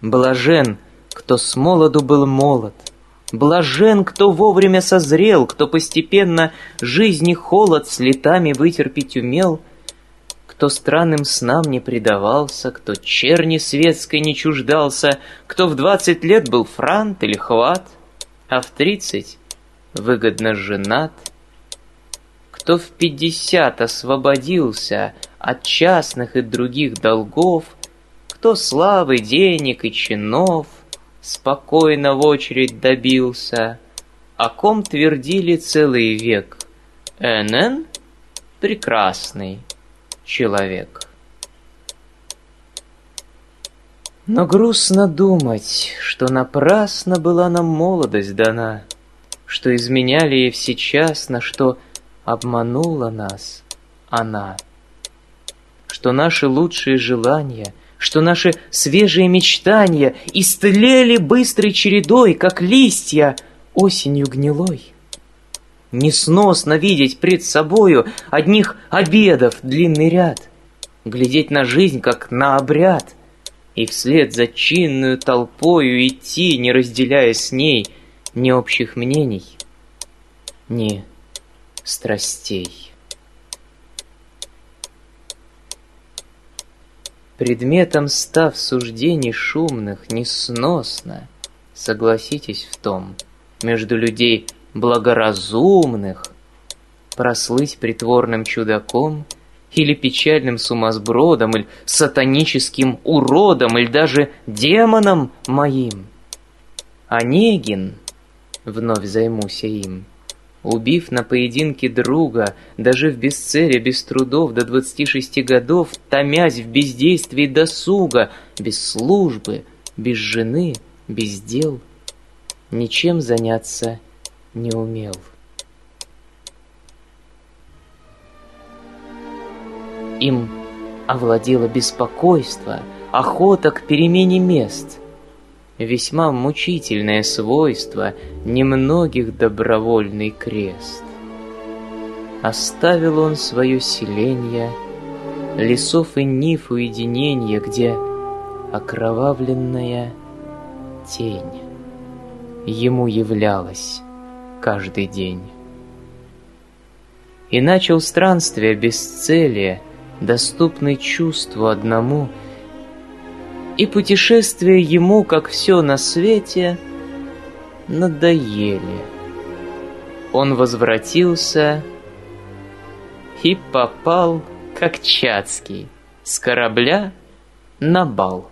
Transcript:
Блажен, кто с молоду был молод, Блажен, кто вовремя созрел, Кто постепенно жизни холод С летами вытерпеть умел, Кто странным снам не предавался, Кто черни светской не чуждался, Кто в двадцать лет был франт или хват, А в тридцать выгодно женат, Кто в пятьдесят освободился От частных и других долгов — кто славы, денег и чинов Спокойно в очередь добился, О ком твердили целый век. НН — прекрасный человек. Но грустно думать, что напрасно была нам молодость дана, Что изменяли ей всечасно, что обманула нас она, Что наши лучшие желания — что наши свежие мечтания истлели быстрой чередой, как листья осенью гнилой. Несносно видеть пред собою одних обедов длинный ряд, глядеть на жизнь, как на обряд, и вслед за чинную толпою идти, не разделяя с ней ни общих мнений, ни страстей. Предметом став суждений шумных несносно, Согласитесь в том, между людей благоразумных Прослыть притворным чудаком Или печальным сумасбродом, Или сатаническим уродом, Или даже демоном моим. Онегин, вновь займуся им, — Убив на поединке друга, дожив без цели, без трудов до двадцати шести годов, томясь в бездействии досуга, без службы, без жены, без дел, ничем заняться не умел. Им овладело беспокойство, охота к перемене мест — весьма мучительное свойство немногих добровольный крест. Оставил он свое селение, лесов и ниф уединения, где окровавленная тень ему являлась каждый день. И начал странствие без цели, доступный чувству одному — и путешествия ему, как все на свете, надоели. Он возвратился и попал, как Чацкий, с корабля на бал.